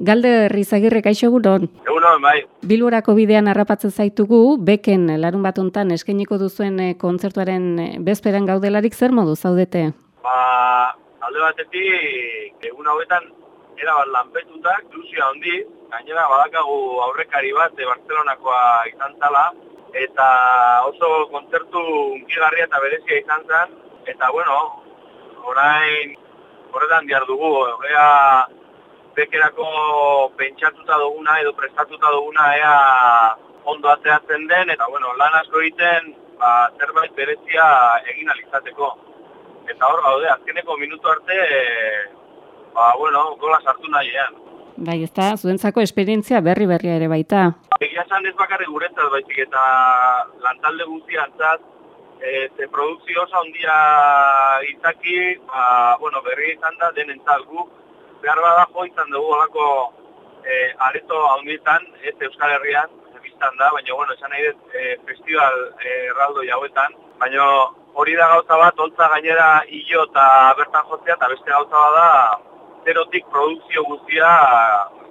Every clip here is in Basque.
Galde Rizagirre kaixo egunon. Egunon, bai. Bilborako bidean harrapatzen zaitugu, beken larun bat hontan eskainiko duzuen eh, kontzertuaren eh, bezperan gaudelarik zer modu zaudete? Ba, alde batetik egun hauetan erabat lanpetuta, ilusioa handi, gainera badakagu aurrekari bat e, Barcelonakoa izan zala, eta oso kontzertu unkigarria eta berezia izan zen, eta bueno, orain horretan diar dugu, ea bekerako pentsatuta duguna edo prestatuta duguna ea ondo atzeatzen den, eta bueno, lan asko egiten ba, zerbait berezia egin alizateko. Eta hor gaude, azkeneko minutu arte, ba, bueno, gola sartu nahian. Bai, ez da, zuentzako esperientzia berri berria ere baita. Egia esan ez bakarri guretzat baizik eta lantalde guztiantzat, e, ze produkzio oso handia izaki, ba, bueno, berri izan da denentzat guk, behar bada jo izan dugu olako e, areto haundietan, ez Euskal Herrian, biztan da, baina, bueno, esan nahi dut e, festival e, erraldo jauetan, baina hori da gauza bat, holtza gainera hilo eta bertan jotzea, eta beste gauza bat da, zerotik produkzio guztia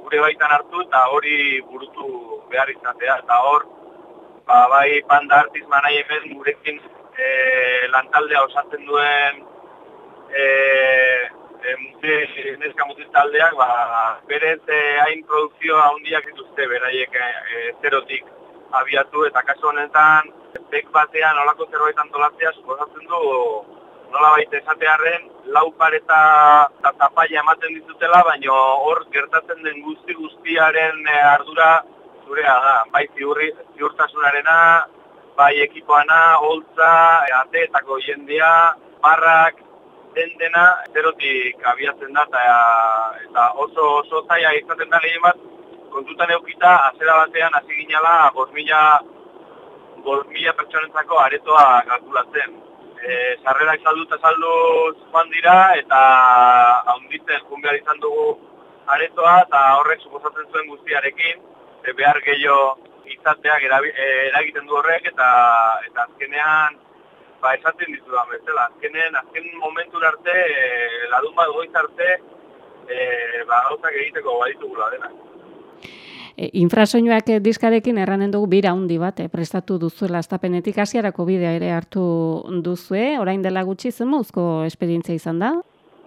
gure baitan hartu eta hori burutu behar izatea, eta hor, ba, bai panda artiz manai hemen gurekin e, lantaldea osatzen duen e, e, mute, neska mutil taldeak, ba, berez eh, hain produkzioa handiak dituzte beraiek e, zerotik abiatu, eta kasu honetan, bek batean olako zerbait antolatzea, suposatzen du, nola baita esatearen, lau pareta eta zapaia ematen ditutela, baina hor gertatzen den guzti guztiaren ardura zurea da, bai ziurri, ziurtasunarena, bai ekipoana, holtza, ateetako jendea, barrak, den dena zerotik abiatzen da eta, eta oso oso zaila izaten da lehien bat kontutan eukita azera batean hasi ginala 5.000 pertsonentzako aretoa kalkulatzen. E, sarrera izaldu eta saldu joan dira eta haunditzen jun behar izan dugu aretoa eta horrek suposatzen zuen guztiarekin e, behar gehiago izateak eragiten du horrek eta, eta azkenean ba, esaten ditu da, bezala, azkenen, azken momentur arte, e, ladun bat goiz arte, e, ba, gauzak egiteko baditu gula dena. E, infrasoinuak diskarekin erranen dugu bira handi bat, e, prestatu duzuela astapenetik hasiarako bidea ere hartu duzue, orain dela gutxi zen mozko esperientzia izan da?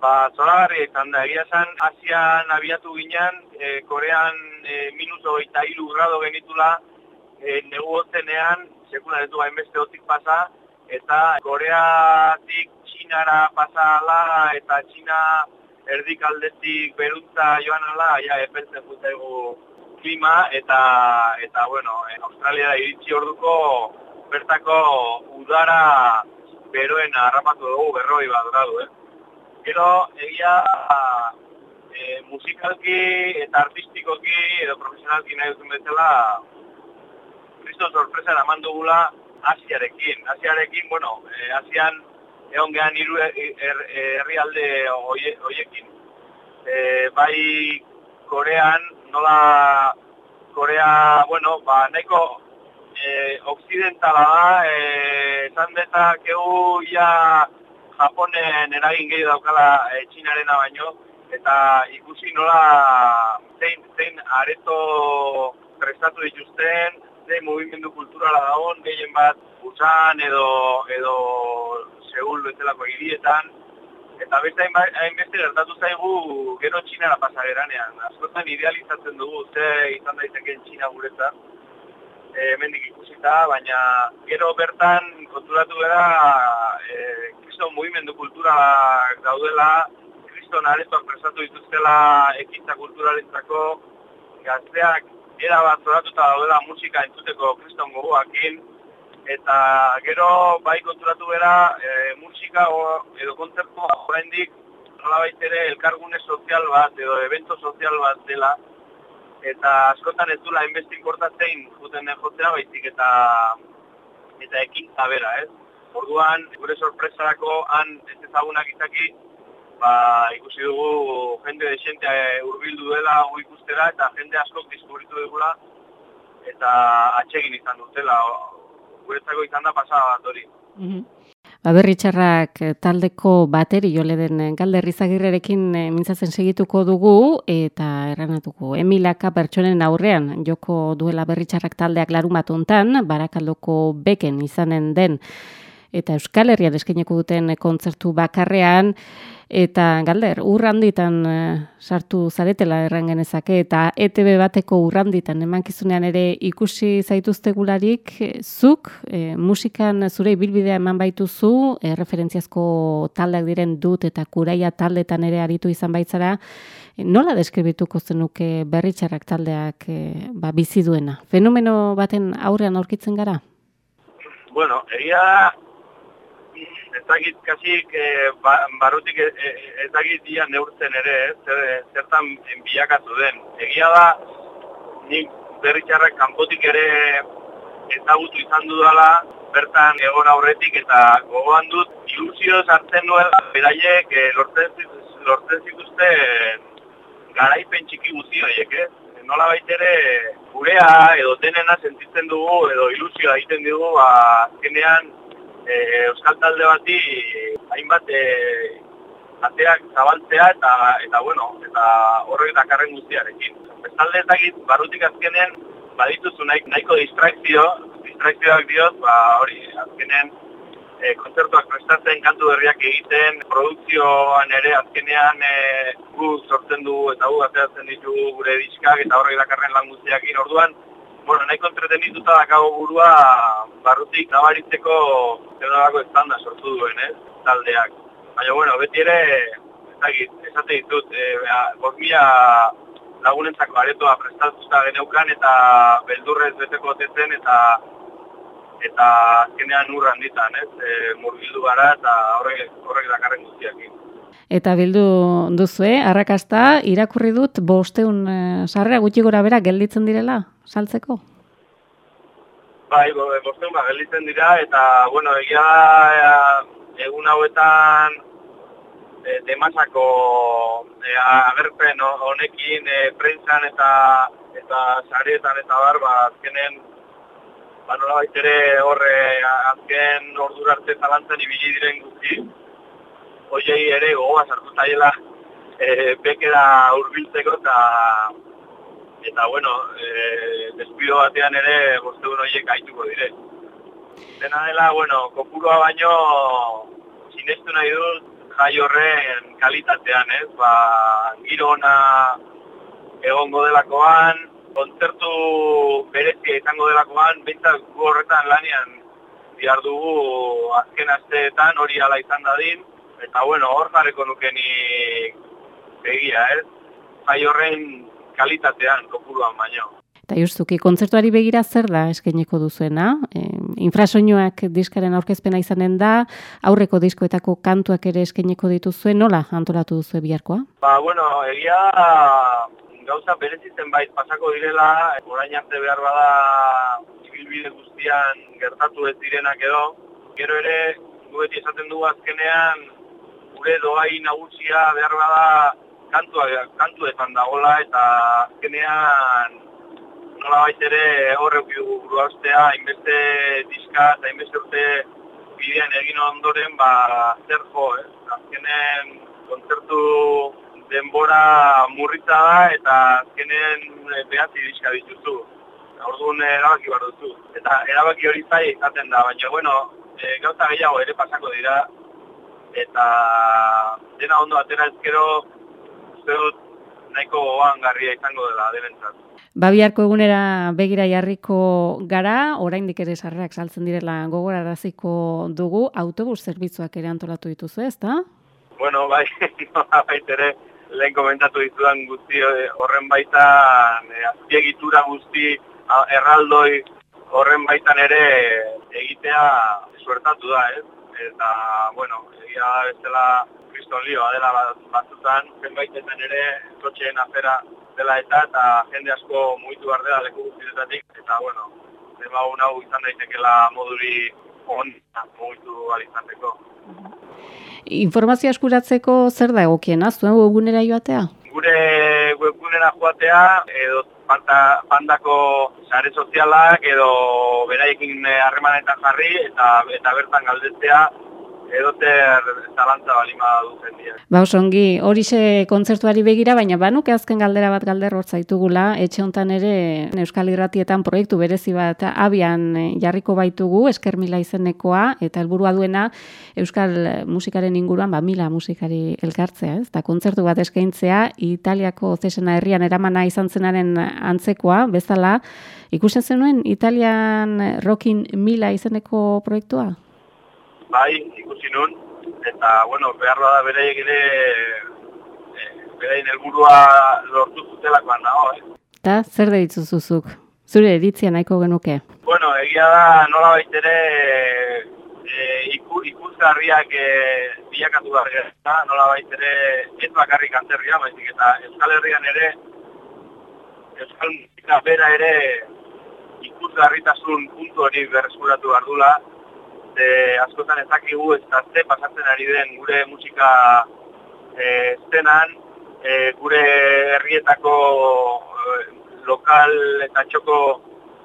Ba, zoragarri izan da, egia zen, Asian abiatu ginen, e, Korean e, eta hiru grado genitula, e, negu ozenean, sekularetu hainbeste otik pasa, eta Koreatik Txinara pasala eta Txina erdikaldetik beruntza joan ala, ja, epeltzen zutegu klima, eta, eta bueno, en Australia iritsi orduko bertako udara beroen harrapatu dugu berroi bat gradu, eh? Gero, egia e, musikalki eta artistikoki edo profesionalki nahi duzun bezala Cristo sorpresa eraman dugula Asiarekin. Asiarekin, bueno, eh, Asian egon gehan iru er, er, herrialde hoiekin. Eh, bai Korean, nola Korea, bueno, ba, nahiko eh, occidentala da, eh, esan dezakegu ia Japonen eragin gehi daukala eh, Txinarena baino, eta ikusi nola zein, zein areto prestatu dituzten, ze mugimendu kulturala dagoen, gehien bat Busan edo edo Seul bezalako hirietan eta beste hainbeste gertatu zaigu gero Txinara pasageranean. Askotan idealizatzen dugu ze izan daiteken Txina guretzat. E, mendik ikusita, baina gero bertan konturatu gara e, kriston mugimendu kultura daudela, kriston aretoak presatu dituztela ekintza kulturalentzako, gazteak era bat zoratuta daudela musika entzuteko kriston gogoakin, eta gero bai konturatu bera e, musika o, edo kontzertu horrendik nola baitere elkargune sozial bat edo evento sozial bat dela, eta askotan ez dula inbesti importatzen juten den jotzea baizik eta eta ekin bera, ez? Orduan, gure sorpresarako han ez ezagunak izaki, ba, ikusi dugu jende desente hurbildu dela gu ikustera eta jende askok diskuritu dugula eta atsegin izan dutela. Guretzako izan da pasada bat hori. Mm Baberritxarrak eh, taldeko bateri jole den eh, galder izagirrerekin e, mintzatzen segituko dugu eta erranatuko. Emilaka pertsonen aurrean joko duela berritxarrak taldeak larumatuntan, barakaldoko beken izanen den eta Euskal Herrian eskeneko duten kontzertu bakarrean, eta galder, urranditan uh, sartu zaretela erran genezake, eta ETB bateko urranditan emankizunean ere ikusi zaituzte gularik, eh, zuk, e, musikan zure ibilbidea eman baituzu, e, referentziazko taldeak diren dut eta kuraia taldetan ere aritu izan baitzara, nola deskribituko zenuke berritxarrak taldeak e, ba, bizi duena? Fenomeno baten aurrean aurkitzen gara? Bueno, egia ezagit kasik e, ba, barutik e, e, ezagit dia neurtzen ere, zer, zertan bilakatu den. Egia da, nik berritxarrak kanpotik ere ezagutu izan dudala, bertan egon aurretik eta gogoan dut ilusio sartzen nuela beraiek e, lortzen, lortzen zituzte garaipen txiki guzti horiek, eh? Nola baitere gurea edo denena sentitzen dugu edo ilusioa egiten dugu ba, azkenean e, euskal talde bati hainbat e, ateak zabaltzea eta eta bueno, eta horrek dakarren guztiarekin. Bestalde ezagit barrutik azkenen badituzu nahi, nahiko distrakzio, distrakzioak diot, ba hori azkenen e, kontzertuak prestatzen, kantu berriak egiten, produkzioan ere azkenean e, gu sortzen du eta gu ateratzen ditugu gure diskak eta horrek dakarren lan guztiakin orduan, bueno, nahiko entretenituta dakago burua barrutik nabaritzeko zer estanda sortu duen, ez, taldeak. Baina, bueno, beti ere, ezagit, esate ditut, e, mila lagunentzako aretoa prestatuta geneukan eta beldurrez beteko zen eta eta azkenean urran ditan, ez, e, murgildu gara eta horrek, horrek dakarren guztiakin. Eta bildu duzu, eh? arrakasta, irakurri dut bosteun e, sarrera gutxi gora bera gelditzen direla, saltzeko? Bai, bosteun ba, gelditzen dira, eta, bueno, egia e, egun hauetan e, demasako e, agerpen honekin e, prentsan eta eta saretan eta bar, ba, azkenen, ba, nola baitere horre, azken ordura arte zalantzen ibili diren guzti, hoiei ere gogoa sartu zaiela e, bekera urbiltzeko eta eta bueno, e, despido batean ere bosteun horiek gaituko dire. Dena dela, bueno, kopurua baino sinestu nahi dut jai horren kalitatean, ez? Ba, giro ona egongo delakoan, kontzertu berezia izango delakoan, gu horretan lanian bihar dugu azken asteetan hori ala izan dadin, eta bueno, hor jarreko nuke ni begia, ez? Jai horren kalitatean, kopuruan baino. Eta justuki, kontzertuari begira zer da eskeneko duzuena? E, infrasoinoak diskaren aurkezpena izanen da, aurreko diskoetako kantuak ere eskeneko dituzuen, nola antolatu duzu biharkoa? Ba, bueno, egia gauza bereziten bait pasako direla, orain arte behar bada ibilbide guztian gertatu ez direnak edo, gero ere, gueti esaten dugu azkenean, gure doai nagusia behar bada kantua, kantuetan dagola eta azkenean nola ere horrek buru haustea, inbeste diska eta inbeste urte bidean egin ondoren, ba, zer jo, eh? azkenen kontzertu denbora murritza da eta azkenen eh, behatzi diska dituzu. Orduan erabaki bar duzu. Eta erabaki hori zai izaten da, baina, bueno, e, gauza gehiago ere pasako dira, eta dena ondo atera ezkero uste dut nahiko goan garria izango dela denentzat. Babiarko egunera begira jarriko gara, oraindik ere sarrerak saltzen direla gogoraraziko dugu, autobus zerbitzuak ere antolatu dituzu ez, da? Bueno, bai, no, ere, lehen komentatu ditudan guzti eh, horren baita, e, azpiegitura guzti erraldoi horren baitan ere egitea suertatu da, ez? Eta, bueno, egia bestela kriston lioa dela batzutan, zenbaitetan ere kotxeen afera dela eta eta jende asko mugitu behar dela leku guztietatik, eta bueno, zema hau izan daitekela moduri on mugitu alizateko. Informazio askuratzeko zer da egokien, zuen webgunera joatea? Gure webgunera joatea, edo panta, pandako sare sozialak, edo beraiekin harremanetan jarri, eta eta bertan galdetzea, edoter zalantza balima duzen dira. Ba, osongi, horixe kontzertuari begira, baina banuke azken galdera bat galder hor zaitugula, etxe hontan ere Euskal Irratietan proiektu berezi bat abian eh, jarriko baitugu, esker mila izenekoa, eta helburua duena Euskal musikaren inguruan, ba, mila musikari elkartzea, ez? Eta kontzertu bat eskaintzea, Italiako zesena herrian eramana izan zenaren antzekoa, bezala, ikusten zenuen Italian Rockin Mila izeneko proiektua? Bai, ikusi nun, eta, bueno, behar bada bereiek ere, e, berein helburua lortu zutelakoan nago, eh? Eta, zer deritzu zuzuk? Zure eritzia nahiko genuke? Bueno, egia da, nola baitere, e, iku, ikusgarriak e, bilakatu da, nola baitere, ez bakarrik antzerria, baizik eta Euskal Herrian ere, Euskal Musika bera ere, ikusgarritasun puntu hori berreskuratu behar dula, e, askotan ez da ze pasatzen ari den gure musika e, zenan, e, gure herrietako e, lokal eta txoko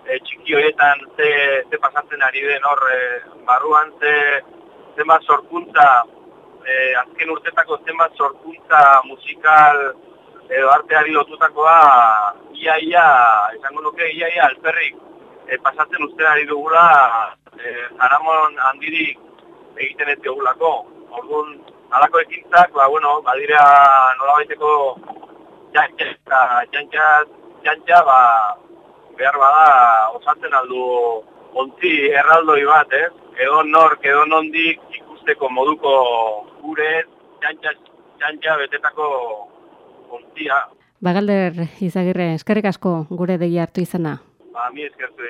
e, txiki horietan ze, ze pasatzen ari den hor e, barruan, ze zenbat sorkuntza, e, azken urtetako zenbat sorkuntza musikal edo arteari lotutakoa iaia, esango nuke iaia alperrik e, pasatzen usten ari dugula e, jaramon handirik egiten ez digulako. Orduan, alako ekintzak, ba, bueno, badira nola baiteko jantxa, jantxa, jantxa, ba, behar bada osatzen aldu ontzi erraldoi bat, ez? Edo nork, edo nondik ikusteko moduko gure jantxa, jantxa betetako ontzia. Bagalder izagirre, eskerrik asko gure degi hartu izena. Ba, mi eskertu